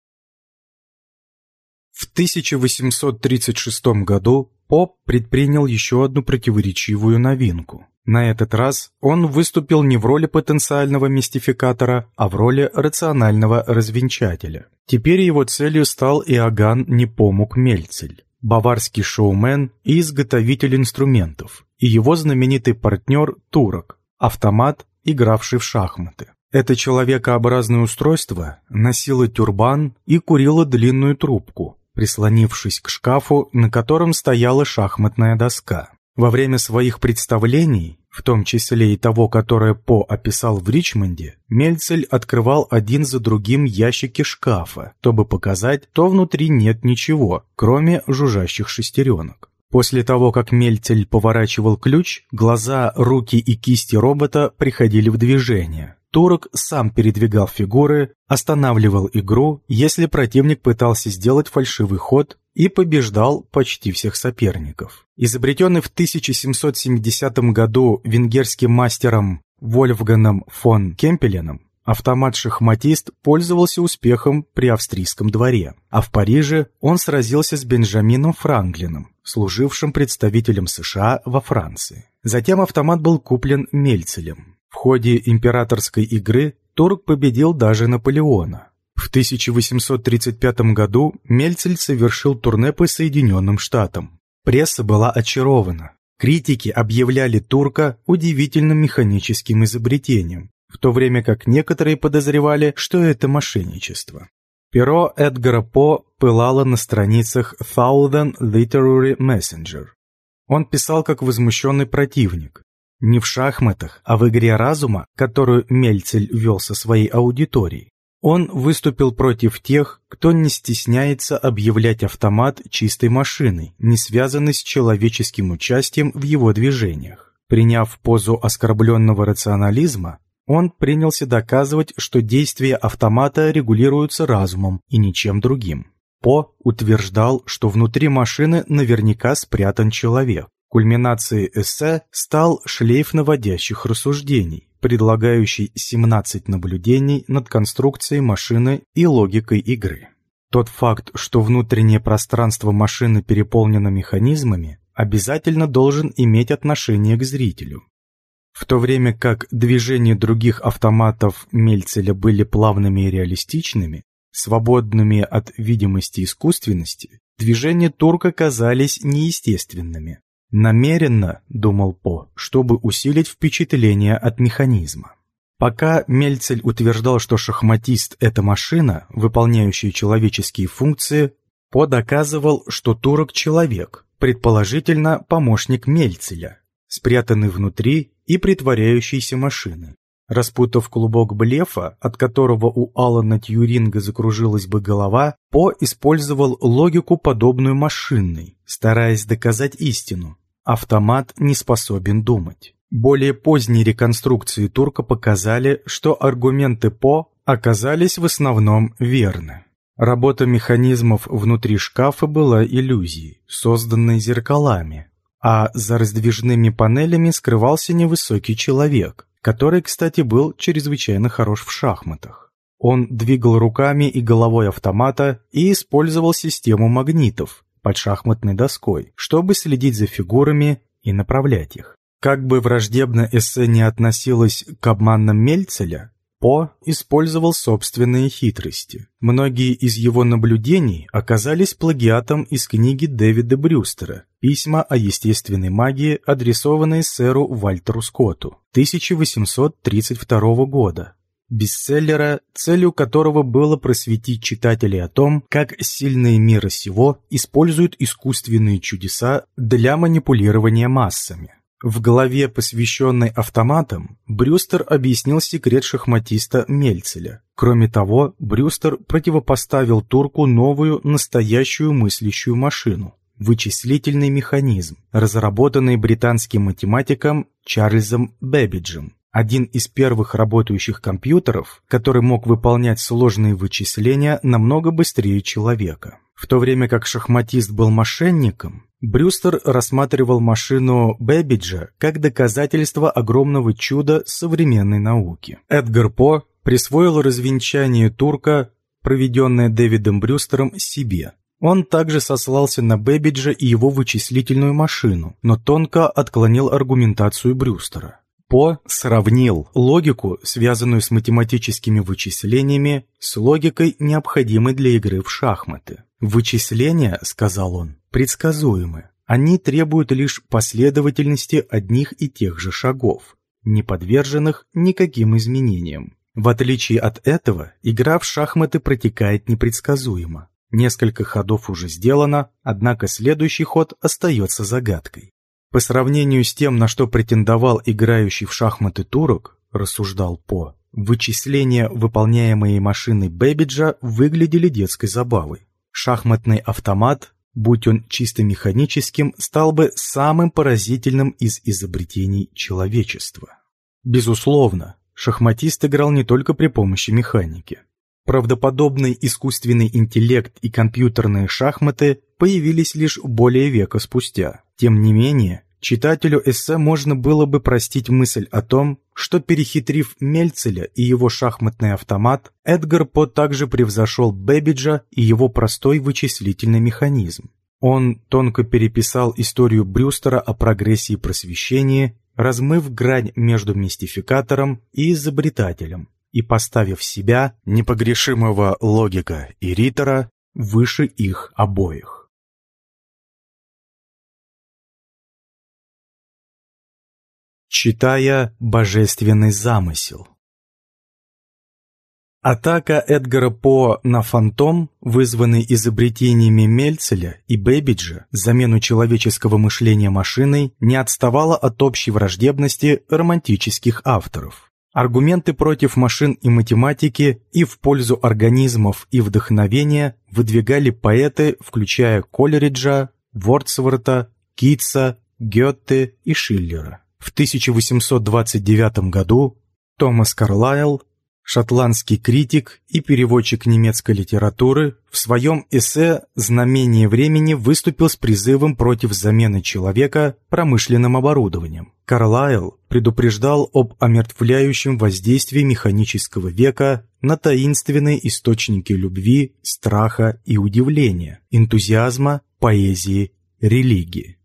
В 1836 году Поп предпринял еще одну противоречивую новинку – на этот раз он выступил не в роли потенциального мистификатора, а в роли рационального развенчателя. Теперь его целью стал Иоганн Непомук Мельцель, баварский шоумен и изготовитель инструментов, и его знаменитый партнер Турок, автомат, игравший в шахматы. Это человекообразное устройство носило тюрбан и курило длинную трубку, прислонившись к шкафу, на котором стояла шахматная доска. Во время своих представлений, в том числе и того, которое По описал в Ричмонде, Мельцель открывал один за другим ящики шкафа, чтобы показать, что внутри нет ничего, кроме жужжащих шестеренок. После того, как Мельцель поворачивал ключ, глаза, руки и кисти робота приходили в движение. Турок сам передвигал фигуры, останавливал игру, если противник пытался сделать фальшивый ход и побеждал почти всех соперников. Изобретенный в 1770 году венгерским мастером Вольфганом фон Кемпеленом, Автомат-шахматист пользовался успехом при австрийском дворе, а в Париже он сразился с Бенджамином Франклином, служившим представителем США во Франции. Затем автомат был куплен Мельцелем. В ходе императорской игры турк победил даже Наполеона. В 1835 году Мельцель совершил турне по Соединенным Штатам. Пресса была очарована. Критики объявляли турка удивительным механическим изобретением, в то время как некоторые подозревали, что это мошенничество. Перо Эдгара По пылало на страницах Thousand Literary Messenger. Он писал как возмущенный противник. Не в шахматах, а в игре разума, которую Мельцель вел со своей аудиторией. Он выступил против тех, кто не стесняется объявлять автомат чистой машиной, не связанной с человеческим участием в его движениях. Приняв позу оскорбленного рационализма, он принялся доказывать, что действия автомата регулируются разумом и ничем другим. По утверждал, что внутри машины наверняка спрятан человек. Кульминацией эссе стал шлейф наводящих рассуждений, предлагающий 17 наблюдений над конструкцией машины и логикой игры. Тот факт, что внутреннее пространство машины переполнено механизмами, обязательно должен иметь отношение к зрителю. В то время как движения других автоматов Мельцеля были плавными и реалистичными, свободными от видимости искусственности, движения турка казались неестественными. Намеренно, думал По, чтобы усилить впечатление от механизма. Пока Мельцель утверждал, что шахматист – это машина, выполняющая человеческие функции, По доказывал, что турок – человек, предположительно помощник Мельцеля, спрятанный внутри и притворяющийся машины. Распутав клубок блефа, от которого у Алана Тьюринга закружилась бы голова, По использовал логику, подобную машинной, стараясь доказать истину, Автомат не способен думать. Более поздние реконструкции турка показали, что аргументы По оказались в основном верны. Работа механизмов внутри шкафа была иллюзией, созданной зеркалами, а за раздвижными панелями скрывался невысокий человек, который, кстати, был чрезвычайно хорош в шахматах. Он двигал руками и головой автомата и использовал систему магнитов, под шахматной доской, чтобы следить за фигурами и направлять их. Как бы враждебно эссе не относилось к обманам Мельцеля, по использовал собственные хитрости. Многие из его наблюдений оказались плагиатом из книги Дэвида Брюстера «Письма о естественной магии, адресованные сэру Вальтеру Скотту» 1832 года, бестселлера, целью которого было просветить читателей о том, как сильные мира сего используют искусственные чудеса для манипулирования массами. В главе, посвященной автоматам, Брюстер объяснил секрет шахматиста Мельцеля. Кроме того, Брюстер противопоставил турку новую, настоящую мыслящую машину – вычислительный механизм, разработанный британским математиком Чарльзом Бэббиджем один из первых работающих компьютеров, который мог выполнять сложные вычисления намного быстрее человека. В то время как шахматист был мошенником, Брюстер рассматривал машину Бэббиджа как доказательство огромного чуда современной науки. Эдгар По присвоил развенчание турка, проведенное Дэвидом Брюстером, себе. Он также сослался на Бэббиджа и его вычислительную машину, но тонко отклонил аргументацию Брюстера. По сравнил логику, связанную с математическими вычислениями, с логикой, необходимой для игры в шахматы. Вычисления, сказал он, предсказуемы. Они требуют лишь последовательности одних и тех же шагов, не подверженных никаким изменениям. В отличие от этого, игра в шахматы протекает непредсказуемо. Несколько ходов уже сделано, однако следующий ход остается загадкой. По сравнению с тем, на что претендовал играющий в шахматы турок, рассуждал По, вычисления, выполняемые машиной Бэббиджа, выглядели детской забавой. Шахматный автомат, будь он чисто механическим, стал бы самым поразительным из изобретений человечества. Безусловно, шахматист играл не только при помощи механики. Правдоподобный искусственный интеллект и компьютерные шахматы появились лишь более века спустя. Тем не менее, читателю эссе можно было бы простить мысль о том, что, перехитрив Мельцеля и его шахматный автомат, Эдгар По также превзошел Бэбиджа и его простой вычислительный механизм. Он тонко переписал историю Брюстера о прогрессии просвещения, размыв грань между мистификатором и изобретателем и поставив себя, непогрешимого логика и ритора, выше их обоих. Читая «Божественный замысел» Атака Эдгара По на фантом, вызванный изобретениями Мельцеля и Бэбиджа, замену человеческого мышления машиной, не отставала от общей враждебности романтических авторов. Аргументы против машин и математики и в пользу организмов и вдохновения выдвигали поэты, включая Колериджа, Вордсворта, Китса, Гетте и Шиллера. В 1829 году Томас Карлайл шотландский критик и переводчик немецкой литературы, в своем эссе «Знамение времени» выступил с призывом против замены человека промышленным оборудованием. Карлайл предупреждал об омертвляющем воздействии механического века на таинственные источники любви, страха и удивления, энтузиазма, поэзии, религии.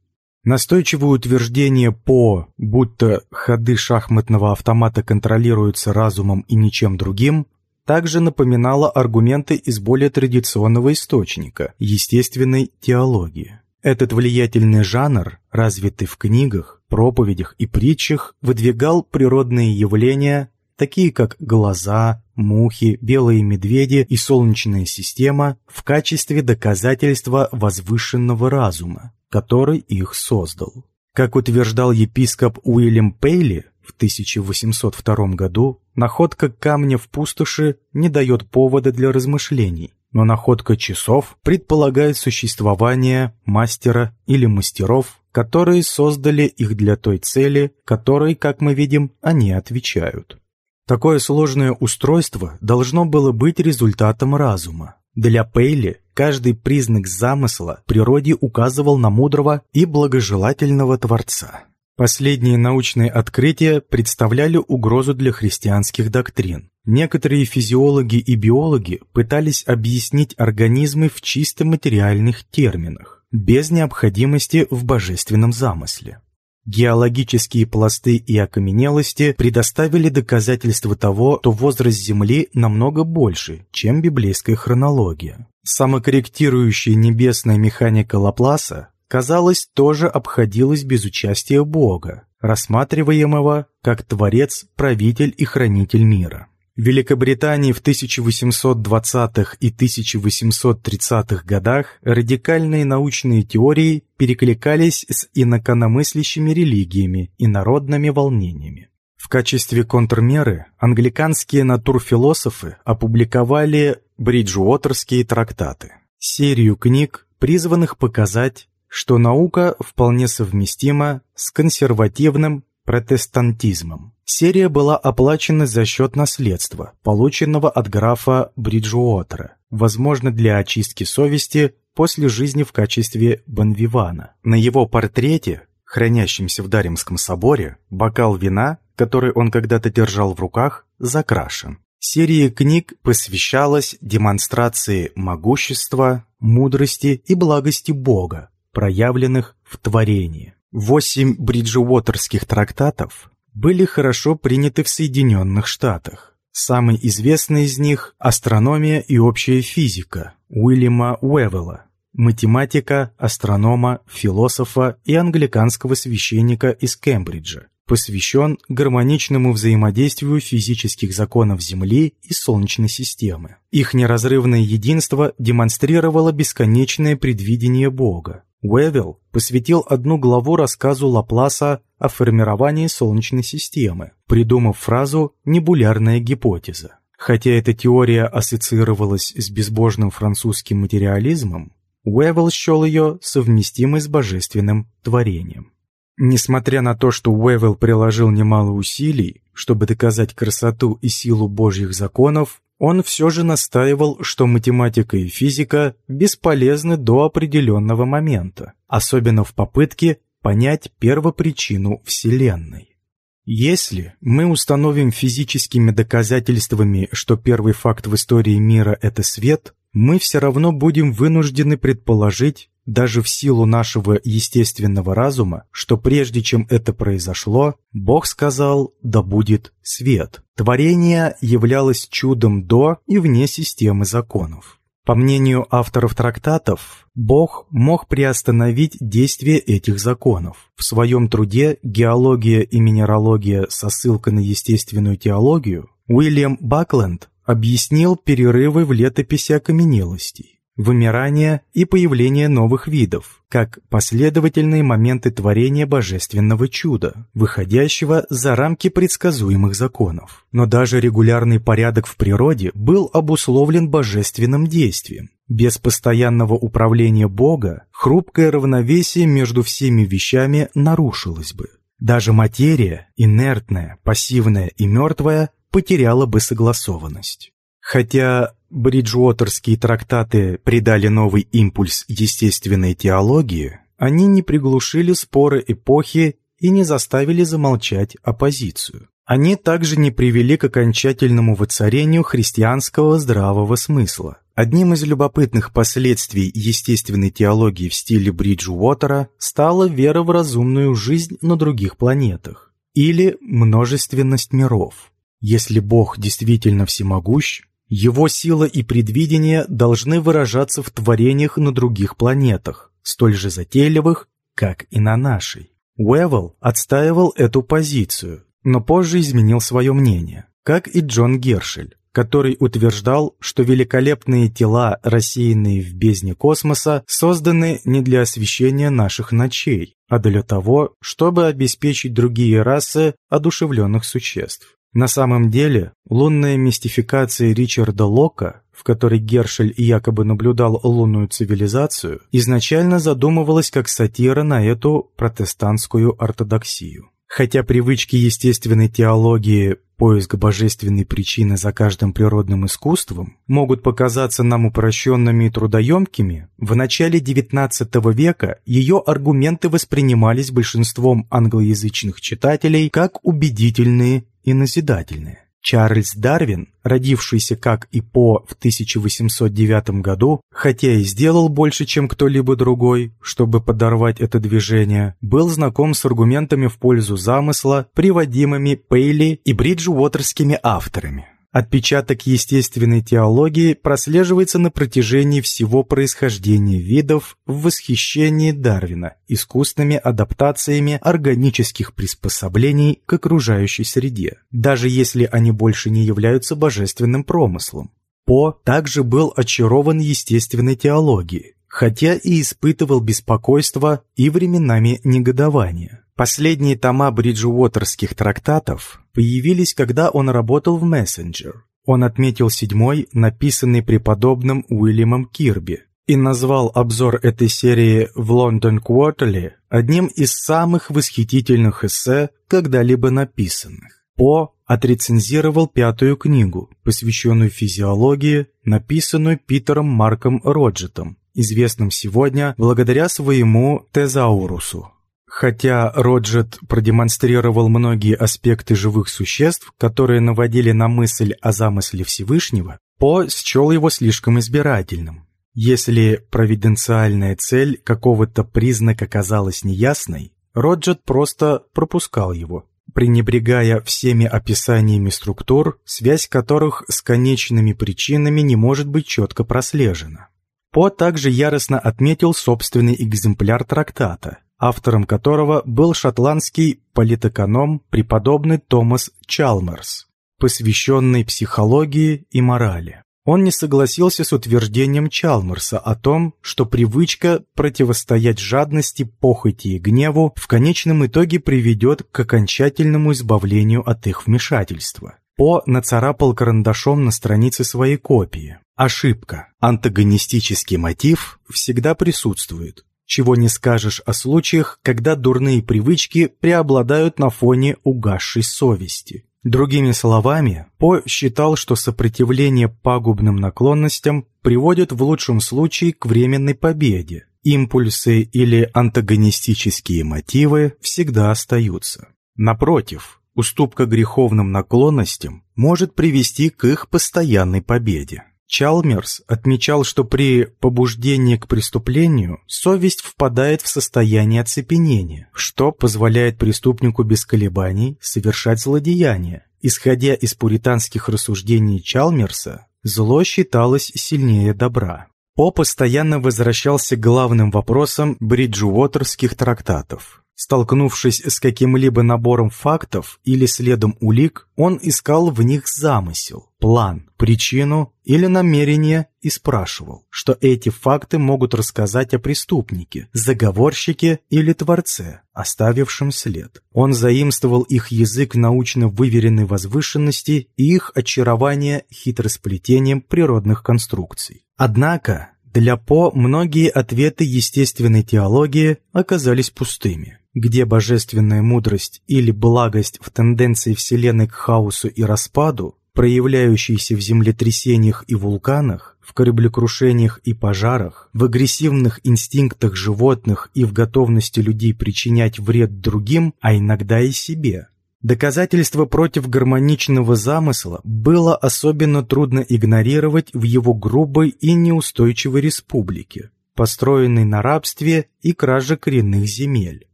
Настойчивое утверждение по, будто ходы шахматного автомата контролируются разумом и ничем другим, также напоминало аргументы из более традиционного источника – естественной теологии. Этот влиятельный жанр, развитый в книгах, проповедях и притчах, выдвигал природные явления, такие как глаза, мухи, белые медведи и Солнечная система, в качестве доказательства возвышенного разума, который их создал. Как утверждал епископ Уильям Пейли в 1802 году, находка камня в пустоши не дает повода для размышлений, но находка часов предполагает существование мастера или мастеров, которые создали их для той цели, которой, как мы видим, они отвечают. Такое сложное устройство должно было быть результатом разума. Для Пейли каждый признак замысла природе указывал на мудрого и благожелательного Творца. Последние научные открытия представляли угрозу для христианских доктрин. Некоторые физиологи и биологи пытались объяснить организмы в чисто материальных терминах, без необходимости в божественном замысле. Геологические пласты и окаменелости предоставили доказательства того, что возраст Земли намного больше, чем библейская хронология. Самокорректирующая небесная механика Лапласа, казалось, тоже обходилась без участия Бога, рассматриваемого как Творец, Правитель и Хранитель мира. Великобритании в 1820-х и 1830-х годах радикальные научные теории перекликались с инокономыслящими религиями и народными волнениями. В качестве контрмеры англиканские натурфилософы опубликовали бриджуотерские трактаты, серию книг, призванных показать, что наука вполне совместима с консервативным протестантизмом. Серия была оплачена за счет наследства, полученного от графа Бриджуотера, возможно, для очистки совести после жизни в качестве Бонвивана. На его портрете, хранящемся в Даримском соборе, бокал вина, который он когда-то держал в руках, закрашен. Серия книг посвящалась демонстрации могущества, мудрости и благости Бога, проявленных в творении. Восемь бриджуотерских трактатов были хорошо приняты в Соединенных Штатах. Самый известный из них – «Астрономия и общая физика» Уильяма Уэвелла, математика, астронома, философа и англиканского священника из Кембриджа, посвящен гармоничному взаимодействию физических законов Земли и Солнечной системы. Их неразрывное единство демонстрировало бесконечное предвидение Бога, Уэвилл посвятил одну главу рассказу Лапласа о формировании Солнечной системы, придумав фразу «небулярная гипотеза». Хотя эта теория ассоциировалась с безбожным французским материализмом, Уэвелл счел ее совместимой с божественным творением. Несмотря на то, что Уэвелл приложил немало усилий, чтобы доказать красоту и силу Божьих законов, он все же настаивал, что математика и физика бесполезны до определенного момента, особенно в попытке понять первопричину Вселенной. Если мы установим физическими доказательствами, что первый факт в истории мира – это свет, мы все равно будем вынуждены предположить, даже в силу нашего естественного разума, что прежде чем это произошло, Бог сказал «да будет свет». Творение являлось чудом до и вне системы законов. По мнению авторов трактатов, Бог мог приостановить действие этих законов. В своем труде «Геология и минералогия» со ссылкой на естественную теологию Уильям Бакленд объяснил перерывы в летописи окаменелостей вымирание и появление новых видов, как последовательные моменты творения божественного чуда, выходящего за рамки предсказуемых законов. Но даже регулярный порядок в природе был обусловлен божественным действием. Без постоянного управления Бога хрупкое равновесие между всеми вещами нарушилось бы. Даже материя, инертная, пассивная и мертвая, потеряла бы согласованность. Хотя бриджуотерские трактаты придали новый импульс естественной теологии, они не приглушили споры эпохи и не заставили замолчать оппозицию. Они также не привели к окончательному воцарению христианского здравого смысла. Одним из любопытных последствий естественной теологии в стиле Бриджуотера стала вера в разумную жизнь на других планетах или множественность миров. Если Бог действительно всемогущ, его сила и предвидение должны выражаться в творениях на других планетах, столь же затейливых, как и на нашей. Уэвелл отстаивал эту позицию, но позже изменил свое мнение, как и Джон Гершель, который утверждал, что великолепные тела, рассеянные в бездне космоса, созданы не для освещения наших ночей, а для того, чтобы обеспечить другие расы одушевленных существ. На самом деле, лунная мистификация Ричарда Лока, в которой Гершель якобы наблюдал лунную цивилизацию, изначально задумывалась как сатира на эту протестантскую ортодоксию. Хотя привычки естественной теологии, поиск божественной причины за каждым природным искусством могут показаться нам упрощенными и трудоемкими, в начале XIX века ее аргументы воспринимались большинством англоязычных читателей как убедительные и назидательные. Чарльз Дарвин, родившийся как и По в 1809 году, хотя и сделал больше, чем кто-либо другой, чтобы подорвать это движение, был знаком с аргументами в пользу замысла, приводимыми Пейли и Бриджуотерскими авторами. Отпечаток естественной теологии прослеживается на протяжении всего происхождения видов в восхищении Дарвина искусственными адаптациями органических приспособлений к окружающей среде, даже если они больше не являются божественным промыслом. По также был очарован естественной теологией, хотя и испытывал беспокойство и временами негодование. Последние тома бриджуотерских трактатов появились, когда он работал в Messenger. Он отметил седьмой, написанный преподобным Уильямом Кирби, и назвал обзор этой серии в London Quarterly одним из самых восхитительных эссе, когда-либо написанных. По отрецензировал пятую книгу, посвященную физиологии, написанную Питером Марком Роджетом, известным сегодня благодаря своему тезаурусу. Хотя Роджет продемонстрировал многие аспекты живых существ, которые наводили на мысль о замысле Всевышнего, По счел его слишком избирательным. Если провиденциальная цель какого-то признака казалась неясной, Роджет просто пропускал его, пренебрегая всеми описаниями структур, связь которых с конечными причинами не может быть четко прослежена. По также яростно отметил собственный экземпляр трактата, автором которого был шотландский политэконом преподобный Томас Чалмерс, посвященный психологии и морали. Он не согласился с утверждением Чалмерса о том, что привычка противостоять жадности, похоти и гневу в конечном итоге приведет к окончательному избавлению от их вмешательства. По нацарапал карандашом на странице своей копии. Ошибка. Антагонистический мотив всегда присутствует чего не скажешь о случаях, когда дурные привычки преобладают на фоне угасшей совести. Другими словами, По считал, что сопротивление пагубным наклонностям приводит в лучшем случае к временной победе, импульсы или антагонистические мотивы всегда остаются. Напротив, уступка греховным наклонностям может привести к их постоянной победе. Чалмерс отмечал, что при побуждении к преступлению совесть впадает в состояние оцепенения, что позволяет преступнику без колебаний совершать злодеяния. Исходя из пуританских рассуждений Чалмерса, зло считалось сильнее добра. По постоянно возвращался к главным вопросам бриджуотерских трактатов. Столкнувшись с каким-либо набором фактов или следом улик, он искал в них замысел, план, причину или намерение и спрашивал, что эти факты могут рассказать о преступнике, заговорщике или творце, оставившем след. Он заимствовал их язык научно выверенной возвышенности и их очарование хитросплетением природных конструкций. Однако для По многие ответы естественной теологии оказались пустыми где божественная мудрость или благость в тенденции Вселенной к хаосу и распаду, проявляющейся в землетрясениях и вулканах, в кораблекрушениях и пожарах, в агрессивных инстинктах животных и в готовности людей причинять вред другим, а иногда и себе. Доказательство против гармоничного замысла было особенно трудно игнорировать в его грубой и неустойчивой республике, построенной на рабстве и краже коренных земель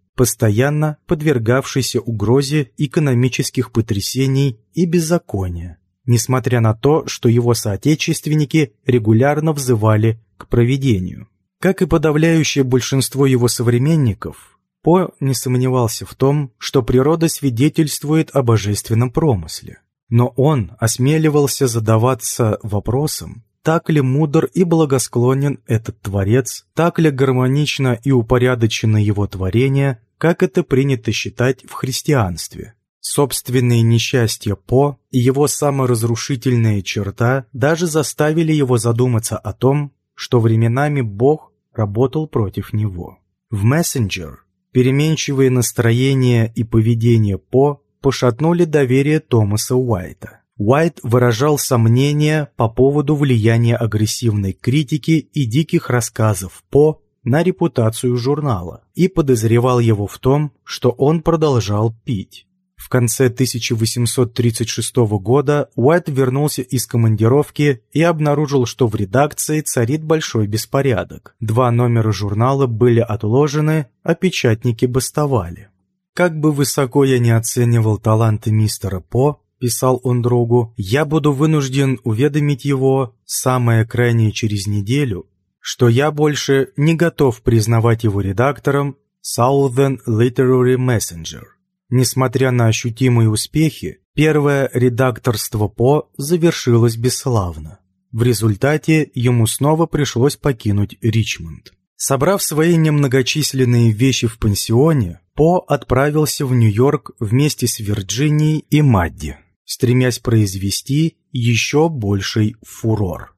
постоянно подвергавшийся угрозе экономических потрясений и беззакония, несмотря на то, что его соотечественники регулярно взывали к проведению. Как и подавляющее большинство его современников, По не сомневался в том, что природа свидетельствует о божественном промысле. Но он осмеливался задаваться вопросом, так ли мудр и благосклонен этот Творец, так ли гармонично и упорядочено его творение, как это принято считать в христианстве. Собственные несчастья По и его саморазрушительная черта даже заставили его задуматься о том, что временами Бог работал против него. В «Мессенджер» переменчивые настроения и поведение По пошатнули доверие Томаса Уайта. Уайт выражал сомнения по поводу влияния агрессивной критики и диких рассказов По на репутацию журнала и подозревал его в том, что он продолжал пить. В конце 1836 года Уайт вернулся из командировки и обнаружил, что в редакции царит большой беспорядок. Два номера журнала были отложены, а печатники бастовали. Как бы высоко я не оценивал таланты мистера По, писал он другу, я буду вынужден уведомить его, самое крайнее через неделю, что я больше не готов признавать его редактором Southern Literary Messenger. Несмотря на ощутимые успехи, первое редакторство По завершилось бесславно. В результате ему снова пришлось покинуть Ричмонд. Собрав свои немногочисленные вещи в пансионе, По отправился в Нью-Йорк вместе с Вирджинией и Мадди стремясь произвести еще больший фурор.